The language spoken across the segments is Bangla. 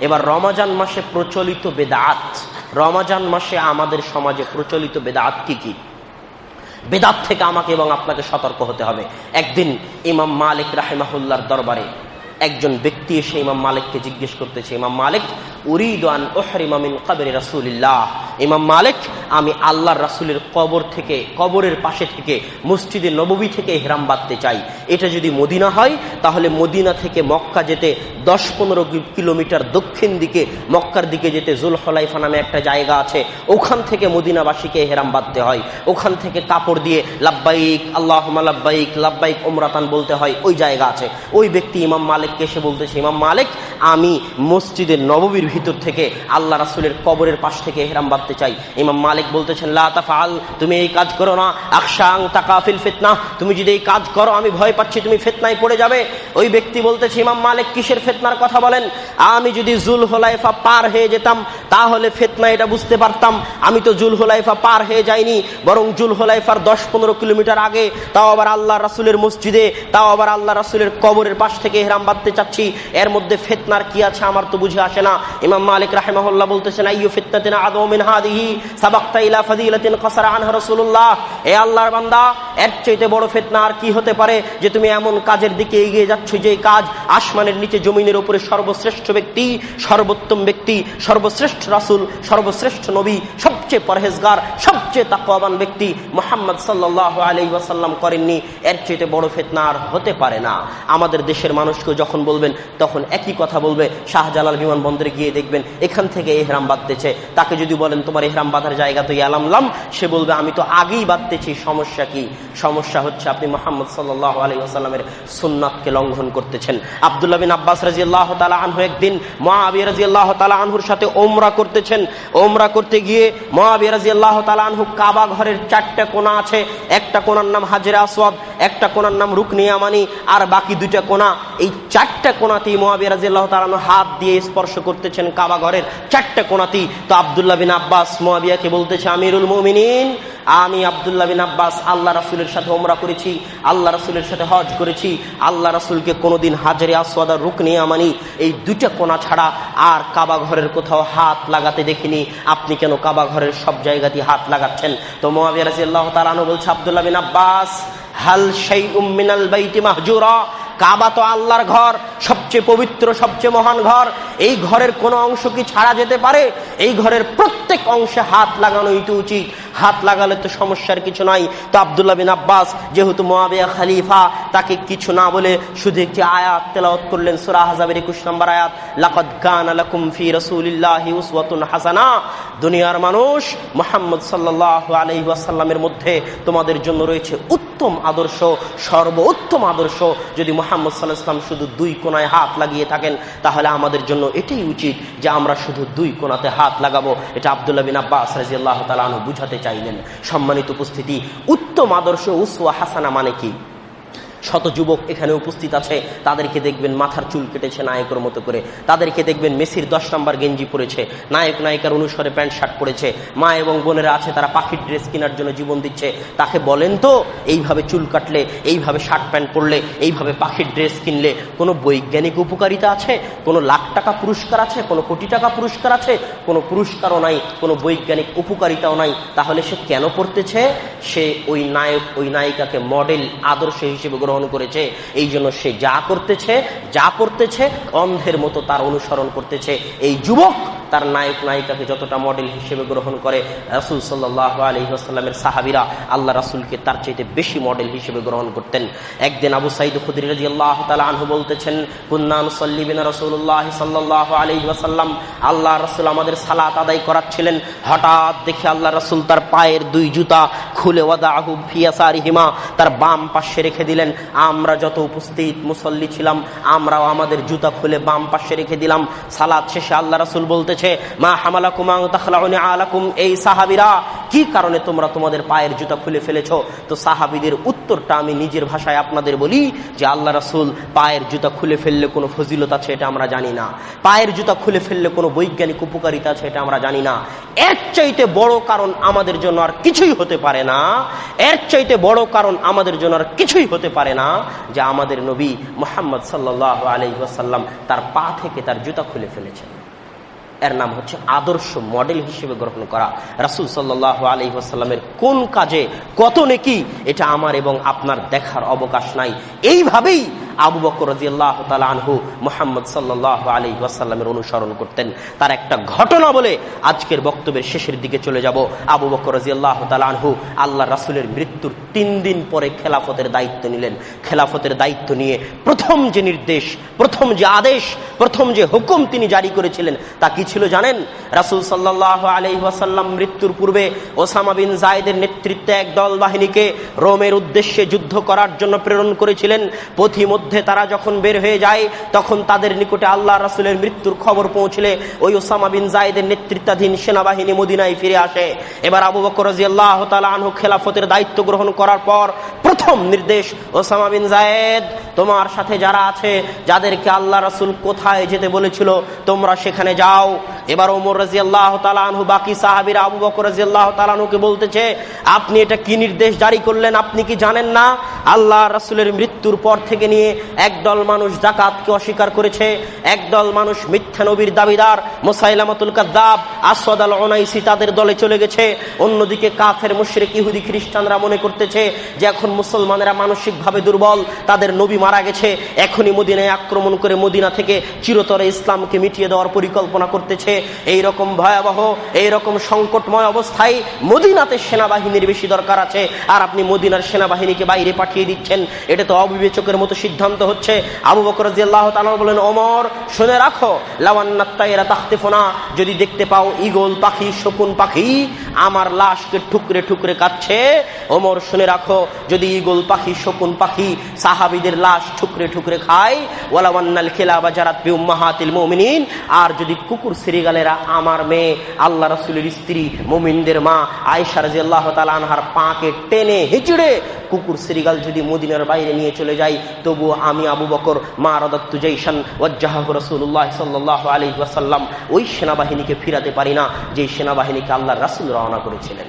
এবার রমাজান মাসে প্রচলিত বেদাত। রমাজান মাসে আমাদের সমাজে প্রচলিত বেদাত কি কি? বেদাত থেকে আমাকে এবং আপনাকে সতর্ক হতে হবে। একদিন ইমাম মালিক রাহেমাহুল্লার দরবারে একজন ব্যক্তি এসে ইমাম মালিককে জিজ্ঞেস করতেছে, ইমাম মালিক উরিদান ওহরিমামিন কাবের রাসুলিল্লাহ। ইমাম মালিক, আমি আল্লাহর রাসুলের কবর থেকে, কবরের পাশে থেকে, মসজিদে নববী থেকে হেরাম বাঁধতে চাই। এটা যদি মদিনা হয়, তাহলে মদিনা থেকে মক্কা যেতে দশ পনেরো কিলোমিটার দক্ষিণ দিকে, মক্কার দিকে যেতে জুল হলাইফা নামে একটা জায়গা আছে। ওখান থেকে মদিনাবাসীকে হেরাম বাঁধতে হয়। ওখান থেকে কাপড় দিয়ে লাব্বাইক আল্লাহ লাব্বাইক লাব্বাইক ওমরাতান বলতে হয়, ওই জায়গা আছে। ওই ব্যক্তি ইমাম মালিককে এসে বলতেছে, ইমাম মালিক, আমি মসজিদের নববীর ভিতর থেকে আল্লাহ রাসুলের কবরের পাশ থেকে হেরাম বাঁধতে চাই। ইমাম মালিক বলতেছেন লাফাল তুমি এই কাজ করো না। আকসাং তাকাফিল ফেতনা। তুমি যদি এই কাজ করো, আমি ভয় পাচ্ছি, তুমি ফেতনায় পড়ে যাবে। ওই ব্যক্তি বলতেছে, ইমাম মালিক, কিসের ফেতনার কথা বলেন? আমি যদি জুল হোলাইফা পার হয়ে যেতাম, তাহলে ফেতনা এটা বুঝতে পারতাম। আমি তো জুল হোলাইফা পার হয়ে যাইনি, বরং জুল হোলাইফার দশ পনেরো কিলোমিটার আগে তাও আবার আল্লাহ রাসুলের মসজিদে, তাও আবার আল্লাহ রাসুলের কবরের পাশ থেকে হেরাম বাঁধতে চাচ্ছি। এর মধ্যে ফেতনার কি আছে আমার তো বুঝে আসে না। ইমাম মালিক রাহেমাহুল্লাহ বলতেছেন, আইয়ু ফিতনাতিন আদমিন হাদিহি, সাবাক্তা ইলা ফাদিলাতিন কাসারা আনহা রাসূলুল্লাহ। এ আল্লাহর বান্দা, এর চাইতে বড় ফিতনা আর কি হতে পারে যে তুমি এমন কাজের দিকে এগিয়ে যাচ্ছ যে কাজ আসমানের নিচে জমিনের উপরে সর্বশ্রেষ্ঠ ব্যক্তি, সর্বোত্তম ব্যক্তি, সর্বশ্রেষ্ঠ রাসূল, সর্বশ্রেষ্ঠ নবী সবচেয়ে পরহেজগার, সবচেয়ে তাকওয়াবান ব্যক্তি মোহাম্মদ সাল্লাল্লাহু আলাইহি ওয়াসাল্লাম করেননি, এর চাইতে বড় ফিতনা আর হতে পারে না। আমাদের দেশের মানুষকে যখন বলবেন, তখন একই কথা বলবে, শাহজালাল বিমানবন্দরে গিয়ে দেখবেন, এখান থেকে এহরাম বাঁধতেছে। তাকে যদি বলেন, তোমার এহরাম বাঁধার জায়গা তো আলামলাম সে বলবে, আমি তো আগেই বাঁধতেছি, সমস্যা কি? সমস্যা হচ্ছে আপনি মোহাম্মদ সাল্লাহ আলাইসাল্লামের সুন্নাতকে লঙ্ঘন করতেছেন। আবদুল্লাহ বিন আব্বাস রাজি আল্লাহ তালা আনহু একদিন মহাবি রাজি আল্লাহ তালা আনহুর সাথে ওমরা করতেছেন। ওমরা করতে গিয়ে মহাবি রাজি আল্লাহ তালা আনহু কাবা ঘরের চারটা কোনা আছে। একটা কোনার নাম হাজিরা আসওয়াদ একটা কোনার নাম রুকনিয়ামানি, আর বাকি দুইটা কোনা, এই চারটা কোনাতেই মহাবি রাজি আল্লাহ তালানু হাত দিয়ে স্পর্শ করতেছেন কাবা ঘরের চারটা কোনাতেই। তো আবদুল্লাহ বিন আব্বাস মহাবিয়াকে বলতেছে, আমিরুল মমিনিন, আমি আবদুল্লাহ বিন আব্বাস, আল্লাহ রাসুলের সাথে ওমরা করেছি, আল্লাহ রাসুলের সাথে হজ করেছি, আল্লাহ রাসুলকে কোনোদিন হাজারে আসওয়াদা রুক নিয়ে আমানি এই দুইটা কোনা ছাড়া আর কাবা ঘরের কোথাও হাত লাগাতে দেখিনি। আপনি কেন কাবা ঘরের সব জায়গাতে হাত লাগাচ্ছেন? তো মোয়াবিয়া রাজি আল্লাহ তালানো বলছে, আবদুল্লাহ বিন আব্বাস হাল সেই উম্মিনাল বাইতি মাহজুরা কাবা তো আল্লাহর ঘর, সবচেয়ে পবিত্র, সবচেয়ে মহান ঘর। এই ঘরের কোনো অংশ কি ছাড়া যেতে পারে? এই ঘরের প্রত্যেক অংশে হাত লাগানোই তো উচিত। হাত লাগালে তো সমস্যার কিছু নাই। তো আবদুল্লাহ বিন আব্বাস, যেহেতু মোয়াবিয়া খালিফা, তাকে কিছু না বলে শুধু একটি আয়াত তেলাওয়াত করলেন, সুরা হাজাবের একুশ নম্বর আয়াত, লাকদ গান আলাকুম ফি রাসূলিল্লাহি উসওয়াতুন হাসানা। দুনিয়ার মানুষ মোহাম্মদ সাল্লাহ আলাইহি ওয়াসাল্লামের মধ্যে তোমাদের জন্য রয়েছে উত্তম আদর্শ, সর্বোত্তম আদর্শ। যদি মোহাম্মদ সাল্লাহ ইসলাম শুধু দুই কোনায় হাত লাগিয়ে থাকেন, তাহলে আমাদের জন্য এটাই উচিত যে আমরা শুধু দুই কোনাতে হাত লাগাবো। এটা আবদুল্লাহ বিন আব্বাস রাজি আল্লাহ তালু বুঝাতে চাইলেন। সম্মানিত উপস্থিতি, উত্তম আদর্শ উসওয়া হাসানা মানে কি? শত যুবক এখানে উপস্থিত আছে। তাদেরকে দেখবেন মাথার চুল কেটেছে নায়কের মতো করে। তাদেরকে দেখবেন মেসির দশ নম্বর গেঞ্জি পরেছে। নায়ক, নায়িকার অনুসরে প্যান্ট, শার্ট পরেছে। মা এবং বোনেরা আছে, তারা পাখির ড্রেস কেনার জন্য জীবন দিচ্ছে। তাকে বলেন তো, এইভাবে চুল কাটলে, এইভাবে শার্ট প্যান্ট পরলে, এইভাবে পাখির ড্রেস কিনলে কোনো বৈজ্ঞানিক উপকারিতা আছে? কোনো লাখ টাকা পুরস্কার আছে? কোনো কোটি টাকা পুরস্কার আছে? কোনো পুরস্কারও নাই, কোনো বৈজ্ঞানিক উপকারিতাও নাই। তাহলে সে কেন পড়তেছে? সে ওই নায়ক, ওই নায়িকাকে মডেল আদর্শ হিসেবে গ্রহণ করেছে। এই জন্য সে যা করতেছে যা করতেছে, অন্ধের মতো তার অনুসরণ করতেছে। এই যুবক তার নায়ক নায়িকাকে যতটা মডেল হিসেবে গ্রহণ করে, রাসুল সাল্লাহ আলহিহাস্লামের সাহাবিরা আল্লাহ রাসুলকে তার চাইতে বেশি মডেল হিসেবে গ্রহণ করতেন। একদিন আবু সাইদ খুদির রাজি আল্লাহ তালা আনহু বলতেছেন কুন্নান সল্লিবিন রসুল্লাহ সাল্লাহ আলহি ওয়াসাল্লাম। আল্লাহ রসুল আমাদের সালাত আদায় করাচ্ছিলেন। হঠাৎ দেখে আল্লাহ রসুল তার পায়ের দুই জুতা খুলে ওয়াদাহু ফিয়াসারিহিমা তার বাম পাশে রেখে দিলেন। আমরা যত উপস্থিত মুসল্লি ছিলাম, আমরাও আমাদের জুতা খুলে বাম পাশে রেখে দিলাম। সালাদ শেষে আল্লাহ রসুল বলতে বলতেছে মা হামালা কুমাং আলাকুম এই সাহাবিরা, কি কারণে তোমরা তোমাদের পায়ের জুতা খুলে ফেলেছ? তো সাহাবিদের উত্তরটা আমি নিজের ভাষায় আপনাদের বলি যে, আল্লাহ রাসুল, পায়ের জুতা খুলে ফেললে কোনো ফজিলত আছে এটা আমরা জানি না। পায়ের জুতা খুলে ফেললে কোনো বৈজ্ঞানিক উপকারিতা আছে এটা আমরা জানি না। এর চাইতে বড় কারণ আমাদের জন্য আর কিছুই হতে পারে না। এর চাইতে বড় কারণ আমাদের জন্য আর কিছুই হতে পারে না যে, আমাদের নবী মোহাম্মদ সাল্লাহ আলহিহাসাল্লাম তার পা থেকে তার জুতা খুলে ফেলেছেন। এর নাম হচ্ছে আদর্শ মডেল হিসেবে গ্রহণ করা। রাসুল সাল্লাহ আলহিহাস্লামের কোন কাজে কত নেকি, এটা আমার এবং আপনার দেখার অবকাশ নাই। এইভাবেই আবু বকর রাজিয়াল্লাহ আনহু মোহাম্মদ সাল্লাহ আলী ওয়াসাল্লামের অনুসরণ করতেন। তার একটা ঘটনা বলে আজকের বক্তব্যের শেষের দিকে চলে যাব। আবু বকর রাজিয়াল্লাহ আনহু আল্লাহ রাসুলের মৃত্যুর তিন দিন পরে খেলাফতের দায়িত্ব নিলেন। খেলাফতের দায়িত্ব নিয়ে প্রথম যে নির্দেশ, প্রথম যে আদেশ, প্রথম যে হুকুম তিনি জারি করেছিলেন, তা কি ছিল জানেন? রাসুল সাল্লাহ আলি ওয়াসাল্লাম মৃত্যুর পূর্বে ওসামা বিন জায়দের নেতৃত্বে এক দল বাহিনীকে রোমের উদ্দেশ্যে যুদ্ধ করার জন্য প্রেরণ করেছিলেন। পথিমধ্যে মধ্যে তারা যখন বের হয়ে যায়, তখন তাদের নিকটে আল্লাহ রাসুলের মৃত্যুর খবর পৌঁছলে ওই ওসামা বিন জায়দের নেতৃত্বাধীন সেনাবাহিনী মদিনায় ফিরে আসে। এবার আবু বকর আল্লাহ আনহু খেলাফতের দায়িত্ব গ্রহণ করার পর প্রথম নির্দেশ, ওসামা বিন জায়েদ, তোমার সাথে যারা আছে, যাদেরকে আল্লাহ রাসুল কোথায় যেতে বলেছিল, তোমরা সেখানে যাও। এবার ওমর রাজি আল্লাহ তালানহু বাকি সাহাবির আবু বকর রাজি আল্লাহ তালানহুকে বলতেছে, আপনি এটা কি নির্দেশ জারি করলেন? আপনি কি জানেন না? আল্লাহ রাসুলের মৃত্যুর পর থেকে নিয়ে একদল মানুষ জাকাতকে অস্বীকার করেছে একদল মানুষ মিথ্যা নবীর দাবিদার মোসাইলামাতুল কাদ্দাব আসদ আল অনাইসি তাদের দলে চলে গেছে। অন্যদিকে কাফের, মুশরিক, ইহুদি, খ্রিস্টানরা মনে করতেছে যে এখন মুসলমানেরা মানসিকভাবে দুর্বল, তাদের নবী মারা গেছে। এখনই মদিনায় আক্রমণ করে মদিনা থেকে চিরতরে ইসলামকে মিটিয়ে দেওয়ার পরিকল্পনা করতেছে। এই রকম ভয়াবহ এই রকম সংকটময় অবস্থায় মদিনাতে সেনাবাহিনীর বেশি দরকার আছে। আর আপনি মদিনার সেনাবাহিনীকে বাইরে পাঠিয়ে দিচ্ছেন, এটা তো অবিবেচকের মতো সিদ্ধান্ত। হচ্ছে, আবু বকর বলেন অমর শুনে রাখো লাওয়ান্নাত্তা এরা তাহতে ফোনা যদি দেখতে পাও ইগল পাখি, শকুন পাখি আমার লাশকে ঠুকরে ঠুকরে কাচ্ছে ওমর, শুনে রাখো, যদি ইগল পাখি, শকুন পাখি সাহাবিদের লাশ ঠুকরে ঠুকরে খায় ওয়ালাওয়ান্নাল খেলা বা যারা মাহাতিল মমিনিন। আর যদি কুকুর সিরিগালেরা আমার মেয়ে, আল্লাহ রসুলের স্ত্রী, মোমিনদের মা আয়সা রাজি আল্লাহ তালানহার পাকে টেনে হিচড়ে কুকুর সিরিগাল যদি মদিনার বাইরে নিয়ে চলে যায়, তবু আমি আবু বকর, মা রদত্তু জৈশান ওয়াজ্জাহ রসুল্লাহ সাল্লাহ আলী ওয়াসাল্লাম ওই সেনাবাহিনীকে ফিরাতে পারি না। যে সেনাবাহিনীকে আল্লাহ রাসুল রওনা করেছিলেন।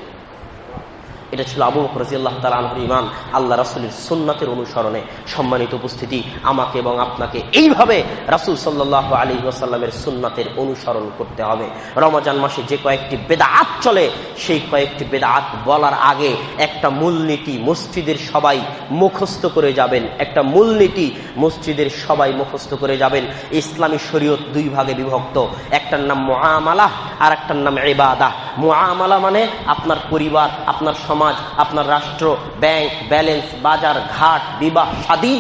এটা ছিল আবু রাজি আল্লাহ তালুর ইমান আল্লাহ রাসুলের সুন্নাতের অনুসরণে সম্মানিত উপস্থিতি। আমাকে এবং আপনাকে এইভাবে রাসুল সাল্লাহ আলী ওয়াসাল্লামের সুন্নাতের অনুসরণ করতে হবে। রমজান মাসে যে কয়েকটি বেদাত চলে, সেই কয়েকটি বেদাত বলার আগে একটা মূলনীতি মসজিদের সবাই মুখস্থ করে যাবেন। একটা মূলনীতি মসজিদের সবাই মুখস্থ করে যাবেন। ইসলামী শরীয়ত দুই ভাগে বিভক্ত। একটার নাম মহামালাহ আর একটার নাম এবাদা মোয়ামালা মানে আপনার পরিবার আপনার সমাজ আপনার রাষ্ট্র ব্যাংক ব্যালেন্স বাজার ঘাট বিবাহ সাদী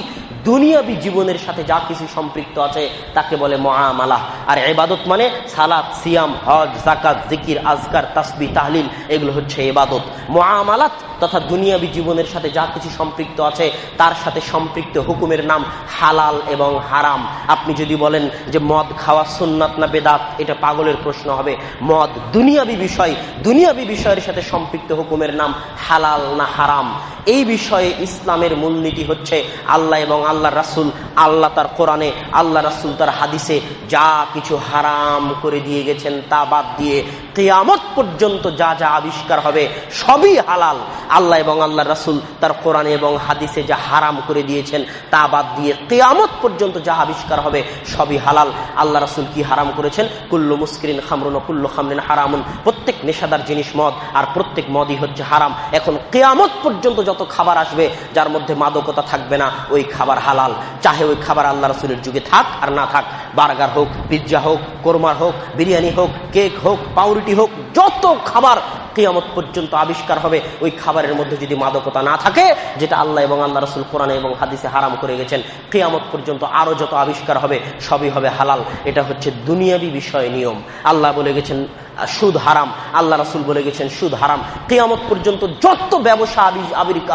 দুনিয়াবি জীবনের সাথে যা কিছু সম্পৃক্ত আছে, তাকে বলে মহামালা আর এবাদত মানে সালাদ সিয়াম, হজ জাকাত জিকির আজকার, তাসবি, তাহলিল, এগুলো হচ্ছে এবাদত মহামালাত তথা দুনিয়াবি জীবনের সাথে যা কিছু সম্পৃক্ত আছে, তার সাথে সম্পৃক্ত হুকুমের নাম হালাল এবং হারাম। আপনি যদি বলেন যে মদ খাওয়া সুন্নাত না বেদাত, এটা পাগলের প্রশ্ন হবে। মদ দুনিয়াবি বিষয়, দুনিয়াবি বিষয়ের সাথে সম্পৃক্ত হুকুমের নাম হালাল না হারাম। এই বিষয়ে ইসলামের মূলনীতি হচ্ছে আল্লাহ এবং আল্লাহ রাসুল, আল্লাহ তার কোরআনে আল্লাহ রাসুল তার হাদিসে যা কিছু হারাম করে দিয়ে গেছেন তা বাদ দিয়ে কেয়ামত পর্যন্ত যা যা আবিষ্কার হবে সবই হালাল। আল্লাহ এবং আল্লাহ রাসুল তার কোরআনে এবং হাদিসে যা হারাম করে দিয়েছেন তা বাদ দিয়ে কেয়ামত পর্যন্ত যা আবিষ্কার হবে সবই হালাল। আল্লাহ রাসুল কি হারাম করেছেন? কুল্লু মুস্করিন খামরুন কুল্লু খামরিন হারামুন। প্রত্যেক নেশাদার জিনিস মদ, আর প্রত্যেক মদই হচ্ছে হারাম। এখন কেয়ামত পর্যন্ত যত খাবার আসবে, যার মধ্যে মাদকতা থাকবে না, ওই খাবার হালাল। চাহে ওই খাবার আল্লাহ রসুলের যুগে থাক আর না থাক। বার্গার হোক পিৎজা হোক কোরমার হোক, বিরিয়ানি হোক, কেক হোক, পাউরুটি হোক, যত খাবার কেয়ামত পর্যন্ত আবিষ্কার হবে, ওই খাবারের মধ্যে যদি মাদকতা না থাকে, যেটা আল্লাহ এবং আল্লাহ রসুল কোরআনে এবং হাদিসে হারাম করে গেছেন, কেয়ামত পর্যন্ত আরও যত আবিষ্কার হবে, সবই হবে হালাল। এটা হচ্ছে দুনিয়াবি বিষয় নিয়ম। আল্লাহ বলে গেছেন, সুদ হারাম। আল্লাহ রাসুল বলে গেছেন, সুদ হারাম। কেয়ামত পর্যন্ত যত ব্যবসা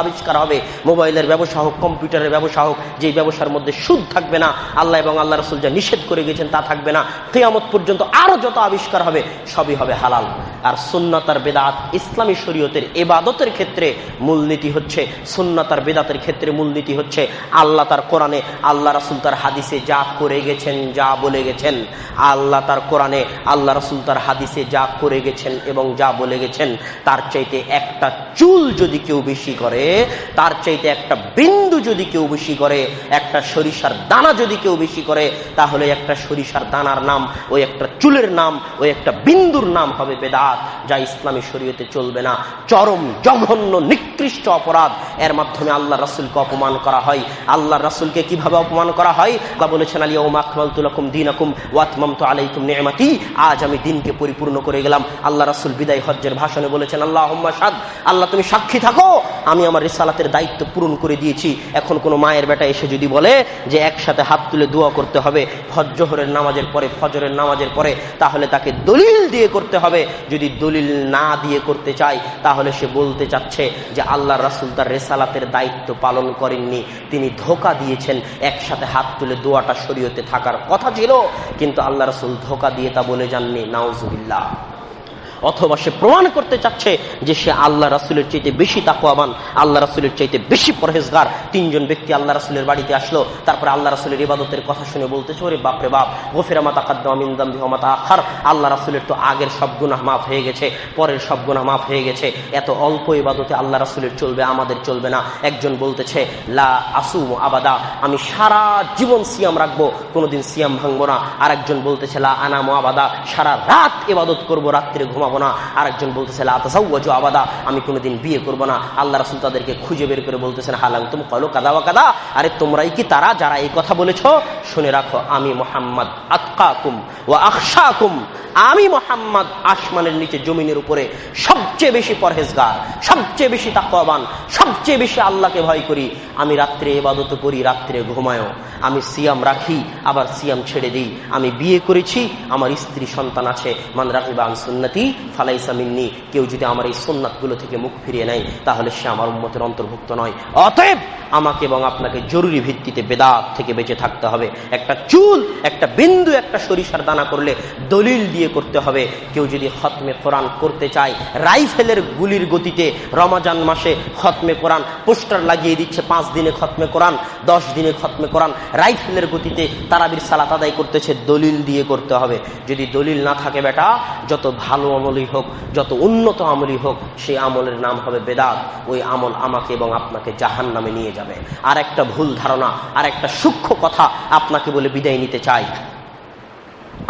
আবিষ্কার হবে, মোবাইলের ব্যবসা হোক, কম্পিউটারের ব্যবসা হোক যে ব্যবসার মধ্যে সুদ থাকবে না, আল্লাহ এবং আল্লাহ রাসুল যা নিষেধ করে গেছেন তা থাকবে না, কেয়ামত পর্যন্ত আরও যত আবিষ্কার হবে, সবই হবে হালাল। আর সুন্নতার বেদাত ইসলামী শরীয়তের এবাদতের ক্ষেত্রে মূলনীতি হচ্ছে, সুন্নতার বেদাতের ক্ষেত্রে মূলনীতি হচ্ছে আল্লাহ তার কোরআনে, আল্লাহ রাসুল তার হাদিসে যা করে গেছেন, যা বলে গেছেন। আল্লাহ তার কোরআনে আল্লাহ রাসুল তার হাদিসে যা করে গেছেন এবং যা বলে গেছেন, তার চাইতে একটা চুল যদি কেউ বেশি করে, তার চাইতে একটা বিন্দু যদি কেউ বেশি করে, একটা সরিষার দানা যদি কেউ বেশি করে, তাহলে একটা সরিষার দানার নাম ওই একটা চুলের নাম ওই একটা বিন্দুর নাম হবে বেদাত যা ইসলামী শরীয়তে চলবে না। চরম, জঘন্য, নিকৃষ্ট অপরাধ। এর মাধ্যমে আল্লাহ রাসুলকে অপমান করা হয়। আল্লাহ রাসুলকে কীভাবে অপমান করা হয়? তা বলেছেন আলী ওম আকমাল তুলকুম দিন আকুম ওয়াতমাম তো আলাইকুম নেমাতি। আজ আমি দিনকে পরিপূর্ণ করে গেলাম। আল্লাহ রাসুল বিদায় হজ্জের ভাষণে বলেছেন আল্লাহ সাদ আল্লাহ, তুমি সাক্ষী থাকো। আমি আমার রিসালাতের দায়িত্ব পূরণ করে দিয়েছি। এখন কোনো মায়ের বেটা এসে যদি বলে যে একসাথে হাত তুলে দোয়া করতে হবে হজ্জহরের নামাজের পরে, ফজরের নামাজের পরে, তাহলে তাকে দলিল দিয়ে করতে হবে। যদি দলিল না দিয়ে করতে চায়, তাহলে সে বলতে চাচ্ছে যে আল্লাহ রাসুল তার রেসালাতের দায়িত্ব পালন করেননি। তিনি ধোকা দিয়েছেন একসাথে হাত তুলে দোয়াটা শরীয়তে থাকার কথা ছিল, কিন্তু আল্লাহ রাসুল ধোকা দিয়ে তা বলে যাননি। নাউজুবিল্লাহ। অথবা সে প্রমাণ করতে চাচ্ছে যে সে আল্লাহ রাসুলের চাইতে বেশি তাকুয়াবান আল্লাহ রাসুলের চাইতে বেশি পরহেজগার। তিনজন ব্যক্তি আল্লাহ রাসুলের বাড়িতে আসলো, তারপরে আল্লাহ রাসুলের ইবাদতের কথা শুনে বলতেছে, ওরে বাপরে বাপ, গোফের মাতা কাদ্দামিন্দাম আখার আল্লাহ রাসুলের তো আগের সব গুনাহ মাফ হয়ে গেছে, পরের সব গুনাহ মাফ হয়ে গেছে। এত অল্প ইবাদতে আল্লাহ রাসুলের চলবে, আমাদের চলবে না। একজন বলতেছে, লা আসুম আবাদা, আমি সারা জীবন সিয়াম রাখব, কোনোদিন সিয়াম ভাঙবো না। আর একজন বলতেছে, লা আনামো আবাদা, সারা রাত ইবাদত করব, রাত্রে ঘুমাবো না। আরেকজন বলতেছে আবাদা। আমি কোনোদিন বিয়ে করব না। আল্লাহ রাসুল তাদেরকে খুঁজে বের করে বলতেছেন, হালাং তুমি কলো কাদা বা কাদা? আরে তোমরাই কি তারা যারা এই কথা বলেছ? শুনে রাখো, আমি মোহাম্মদ আতকাকুম ও আকশাকুম আমি মোহাম্মদ আসমানের নিচে জমিনের উপরে সবচেয়ে বেশি পরহেজগার, সবচেয়ে বেশি তাকওয়াবান, সবচেয়ে বেশি আল্লাহকে ভয় করি। আমি রাত্রে এবাদত করি, রাত্রে ঘুমায়ও। আমি সিয়াম রাখি, আবার সিয়াম ছেড়ে দিই। আমি বিয়ে করেছি, আমার স্ত্রী সন্তান আছে। মান রাখিবান সুন্নতি ফালাইসা মিন্নি, কেউ যদি আমার এই সোননাথগুলো থেকে মুখ ফিরিয়ে নেয়, তাহলে সে আমার উন্মতের অন্তর্ভুক্ত নয়। অতএব আমাকে এবং আপনাকে জরুরি ভিত্তিতে বেদাত থেকে বেঁচে থাকতে হবে। একটা চুল, একটা বিন্দু, একটা সরিষার দানা করলে দলিল দিয়ে করতে হবে। কেউ যদি খতমে কোরআন করতে চায়, রাইফেলের গুলির গতিতে রমাজান মাসে খতমে কোরআন, পোস্টার লাগিয়ে দিচ্ছে, পাঁচ দিনে খতমে কোরআন, দশ দিনে খতমে কোরআন, রাইফেলের গতিতে তারাবির সালাত আদায় করতেছে, দলিল দিয়ে করতে হবে। যদি দলিল না থাকে বেটা, যত ভালো আমলই হোক, যত উন্নত আমলই হোক সেই আমলের নাম হবে বেদাত। ওই আমল আমাকে এবং আপনাকে জাহান নামে নিয়ে যাবে। আর একটা ভুল ধারণা আর একটা সূক্ষ্ম কথা আপনাকে বলে বিদায় নিতে চাই।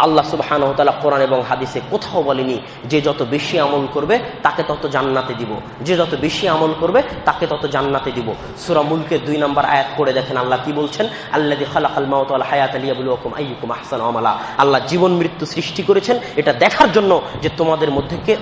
আল্লাহ সুবাহান কোরআন এবং হাদিসে কোথাও বলেনি, যে যত বেশি আমল করবে, তাকে তত জান্নাতে দিব। যে যত বেশি আমল করবে, তাকে তত জান্নাতে দিব। সুরা মুলকে দুই নম্বর আয়াত করে দেখেন আল্লাহ কি বলছেন? আল্লাহ আল হায়াত আলিয়াবুলকুম আইকুম আহসান আমলা। আল্লাহ জীবন মৃত্যু সৃষ্টি করেছেন, এটা দেখার জন্য যে তোমাদের মধ্যে কে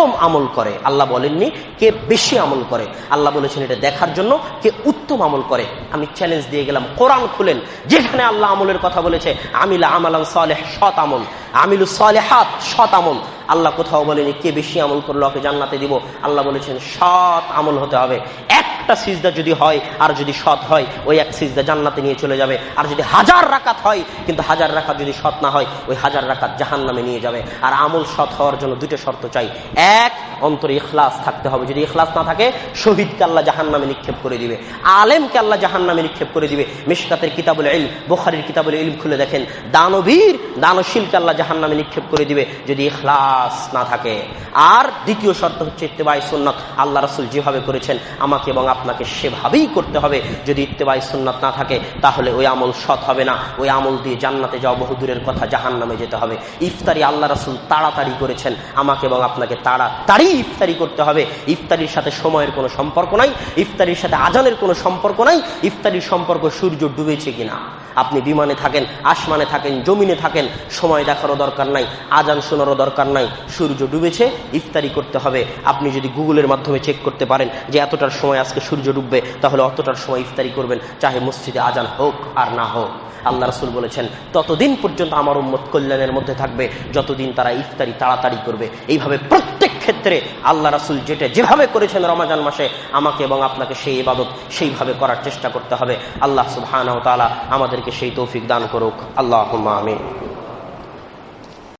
উত্তম আমল করে। আল্লাহ বলেননি, কে বেশি আমল করে। আল্লাহ বলেছেন এটা দেখার জন্য, কে উত্তম আমল করে। আমি চ্যালেঞ্জ দিয়ে গেলাম, কোরআন খুলেন, যেখানে আল্লাহ আমলের কথা বলেছে আমিলা আমালাম সৎ আমল। আমিলু সালেহাত সৎ আমল। আল্লাহ কোথাও বলেনি কে বেশি আমল করল ওকে জান্নাতে দিব। আল্লাহ বলেছেন, সৎ আমল হতে হবে। একটা সিজদা যদি হয়, আর যদি সৎ হয়, ওই এক সিজদা জান্নাতে নিয়ে চলে যাবে। আর যদি হাজার রাকাত হয়, কিন্তু হাজার রাকাত যদি সৎ না হয়, ওই হাজার রাকাত জাহান নামে নিয়ে যাবে। আর আমল সৎ হওয়ার জন্য দুটো শর্ত চাই। এক, অন্তরে ইখলাস থাকতে হবে। যদি ইখলাস না থাকে, শহীদকে আল্লাহ জাহান নামে নিক্ষেপ করে দিবে। আলেমকে আল্লাহ জাহান নামে নিক্ষেপ করে দিবে। মিসকাতের কিতাবুল ইল বোখারির কিতাবুল ইলম খুলে দেখেন। দানবীর, দানশীলকে আল্লাহ জাহান নামে নিক্ষেপ করে দিবে। যদি ইখলাস না থাকে। আর দ্বিতীয় শর্ত হচ্ছে ইত্তেবাই সুন্নত। আল্লাহ রসুল যেভাবে করেছেন, আমাকে এবং আপনাকে সেভাবেই করতে হবে। যদি ইত্তেবাই সুন্নত না থাকে, তাহলে ওই আমল সৎ হবে না। ওই আমল দিয়ে জান্নাতে যাওয়া বহু দূরের কথা জাহান নামে যেতে হবে। ইফতারি আল্লাহ রসুল তাড়াতাড়ি করেছেন। আমাকে এবং আপনাকে তাড়াতাড়ি ইফতারি করতে হবে। ইফতারির সাথে সময়ের কোনো সম্পর্ক নাই। ইফতারির সাথে আজানের কোনো সম্পর্ক নাই। ইফতারির সম্পর্ক সূর্য ডুবেছে কিনা। আপনি বিমানে থাকেন, আসমানে থাকেন, জমিনে থাকেন, সময় দেখারও দরকার নাই, আজান শোনারও দরকার নাই, সূর্য ডুবেছে, ইফতারি করতে হবে। আপনি যদি গুগলের মাধ্যমে চেক করতে পারেন যে এতটার সময় আজকে সূর্য ডুববে, তাহলে অতটার সময় ইফতারি করবেন, চাহে মসজিদে আজান হোক আর না হোক। আল্লাহ রসুল বলেছেন, ততদিন পর্যন্ত আমার উম্মত কল্যাণের মধ্যে থাকবে, যতদিন তারা ইফতারি তাড়াতাড়ি করবে। এইভাবে প্রত্যেক ক্ষেত্রে আল্লাহ রাসুল যেটা যেভাবে করেছেন রমাজান মাসে, আমাকে এবং আপনাকে সেই ইবাদত সেইভাবে করার চেষ্টা করতে হবে। আল্লাহ সুবহানাহু তাআলা আমাদেরকে সেই তৌফিক দান করুক আল্লাহ আমি